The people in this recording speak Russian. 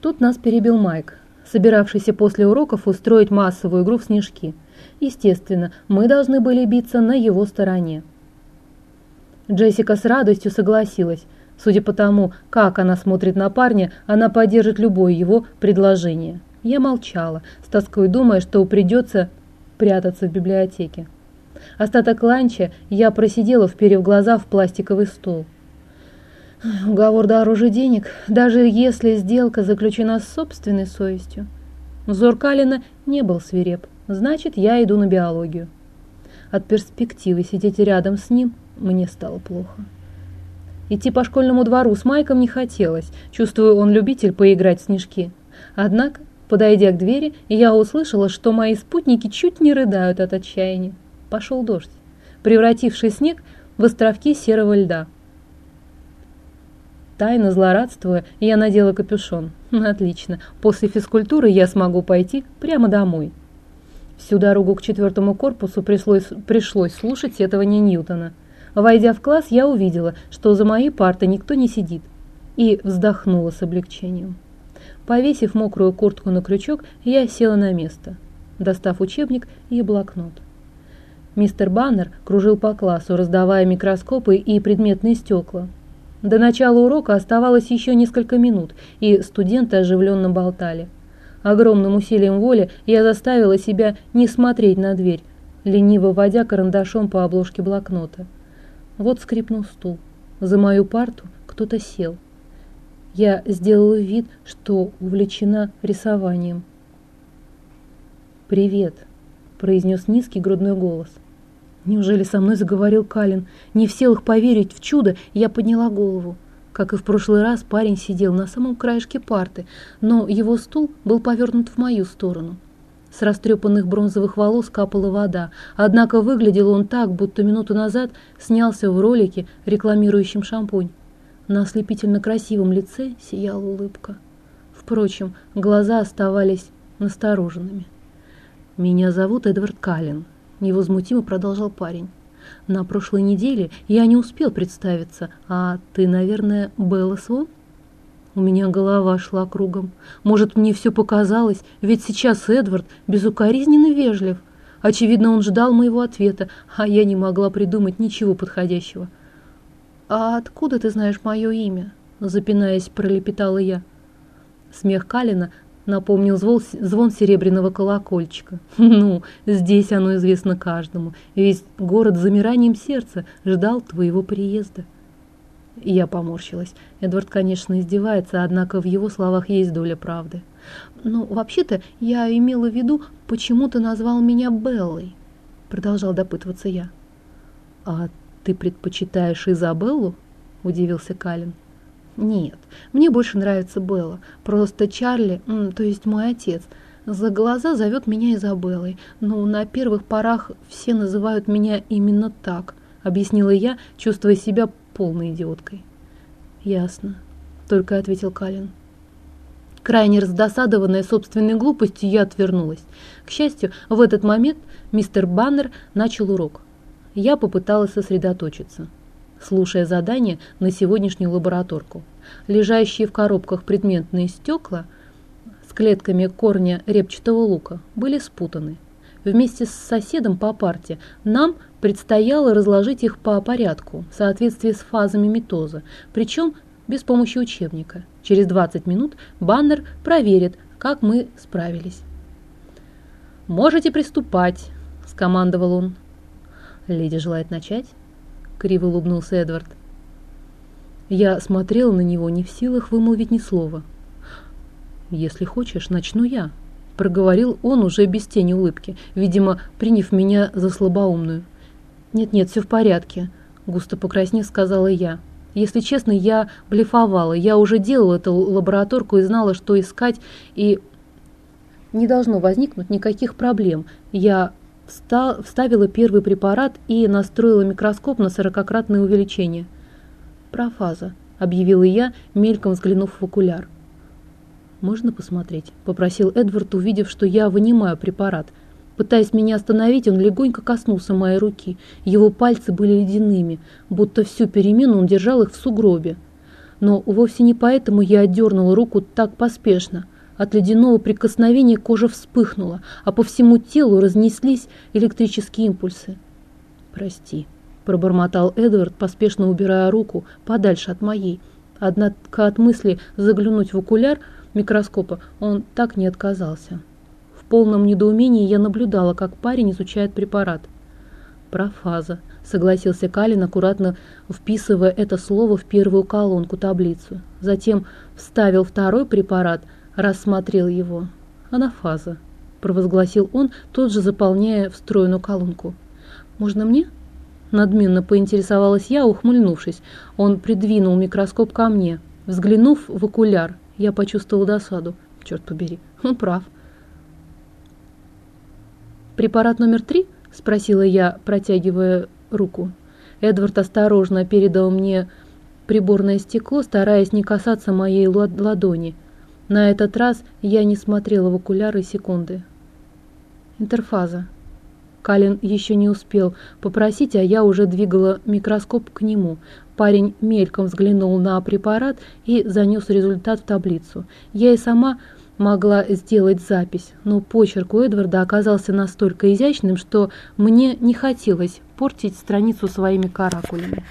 Тут нас перебил Майк, собиравшийся после уроков устроить массовую игру в снежки. Естественно, мы должны были биться на его стороне. Джессика с радостью согласилась. Судя по тому, как она смотрит на парня, она поддержит любое его предложение. Я молчала, с тоской думая, что придется прятаться в библиотеке. Остаток ланча я просидела, вперев глаза в пластиковый стол. Уговор дороже денег, даже если сделка заключена с собственной совестью. Взор Калина не был свиреп, значит, я иду на биологию. От перспективы сидеть рядом с ним мне стало плохо. Идти по школьному двору с Майком не хотелось, чувствую, он любитель поиграть в снежки. Однако, подойдя к двери, я услышала, что мои спутники чуть не рыдают от отчаяния. Пошел дождь, превративший снег в островки серого льда. Тайно злорадствуя, я надела капюшон. Отлично, после физкультуры я смогу пойти прямо домой. Всю дорогу к четвертому корпусу пришлось, пришлось слушать сетование Ньютона. Войдя в класс, я увидела, что за моей партой никто не сидит, и вздохнула с облегчением. Повесив мокрую куртку на крючок, я села на место, достав учебник и блокнот. Мистер Баннер кружил по классу, раздавая микроскопы и предметные стекла. До начала урока оставалось еще несколько минут, и студенты оживленно болтали. Огромным усилием воли я заставила себя не смотреть на дверь, лениво водя карандашом по обложке блокнота. Вот скрипнул стул. За мою парту кто-то сел. Я сделала вид, что увлечена рисованием. «Привет», – произнес низкий грудной голос. Неужели со мной заговорил Калин? Не в силах поверить в чудо, я подняла голову. Как и в прошлый раз, парень сидел на самом краешке парты, но его стул был повернут в мою сторону. С растрепанных бронзовых волос капала вода, однако выглядел он так, будто минуту назад снялся в ролике, рекламирующем шампунь. На ослепительно красивом лице сияла улыбка. Впрочем, глаза оставались настороженными. «Меня зовут Эдвард Каллен», невозмутимо продолжал парень. На прошлой неделе я не успел представиться, а ты, наверное, Белла Свон? У меня голова шла кругом. Может, мне все показалось, ведь сейчас Эдвард безукоризненно вежлив. Очевидно, он ждал моего ответа, а я не могла придумать ничего подходящего. «А откуда ты знаешь мое имя?» Запинаясь, пролепетала я. Смех Калина напомнил звон серебряного колокольчика. Ну, здесь оно известно каждому. Весь город с замиранием сердца ждал твоего приезда. Я поморщилась. Эдвард, конечно, издевается, однако в его словах есть доля правды. «Ну, вообще-то, я имела в виду, почему ты назвал меня Беллой?» Продолжал допытываться я. «А ты предпочитаешь Изабеллу?» – удивился Калин. Нет, мне больше нравится Белла. Просто Чарли, то есть мой отец, за глаза зовет меня Изабеллой. Но на первых порах все называют меня именно так, объяснила я, чувствуя себя полной идиоткой. Ясно, только ответил Калин. Крайне раздосадованная собственной глупостью, я отвернулась. К счастью, в этот момент мистер Баннер начал урок. Я попыталась сосредоточиться слушая задание на сегодняшнюю лабораторку. Лежащие в коробках предметные стекла с клетками корня репчатого лука были спутаны. Вместе с соседом по парте нам предстояло разложить их по порядку в соответствии с фазами митоза, причем без помощи учебника. Через 20 минут баннер проверит, как мы справились. «Можете приступать», – скомандовал он. «Леди желает начать?» Криво улыбнулся Эдвард. Я смотрел на него, не в силах вымолвить ни слова. «Если хочешь, начну я», — проговорил он уже без тени улыбки, видимо, приняв меня за слабоумную. «Нет-нет, все в порядке», — густо покраснев сказала я. «Если честно, я блефовала. Я уже делала эту лабораторку и знала, что искать, и не должно возникнуть никаких проблем. Я вставила первый препарат и настроила микроскоп на сорокократное увеличение. «Профаза», — объявила я, мельком взглянув в окуляр. «Можно посмотреть?» — попросил Эдвард, увидев, что я вынимаю препарат. Пытаясь меня остановить, он легонько коснулся моей руки. Его пальцы были ледяными, будто всю перемену он держал их в сугробе. Но вовсе не поэтому я отдернула руку так поспешно. От ледяного прикосновения кожа вспыхнула, а по всему телу разнеслись электрические импульсы. «Прости», – пробормотал Эдвард, поспешно убирая руку подальше от моей. Однако от мысли заглянуть в окуляр микроскопа он так не отказался. В полном недоумении я наблюдала, как парень изучает препарат. «Профаза», – согласился Калин, аккуратно вписывая это слово в первую колонку таблицу. Затем вставил второй препарат – рассмотрел его. «Анафаза», – провозгласил он, тут же заполняя встроенную колонку. «Можно мне?» Надменно поинтересовалась я, ухмыльнувшись. Он придвинул микроскоп ко мне. Взглянув в окуляр, я почувствовал досаду. Черт побери, он прав. «Препарат номер три?» – спросила я, протягивая руку. Эдвард осторожно передал мне приборное стекло, стараясь не касаться моей ладони – на этот раз я не смотрела в окуляры секунды. Интерфаза. Калин еще не успел попросить, а я уже двигала микроскоп к нему. Парень мельком взглянул на препарат и занес результат в таблицу. Я и сама могла сделать запись, но почерк у Эдварда оказался настолько изящным, что мне не хотелось портить страницу своими каракулями.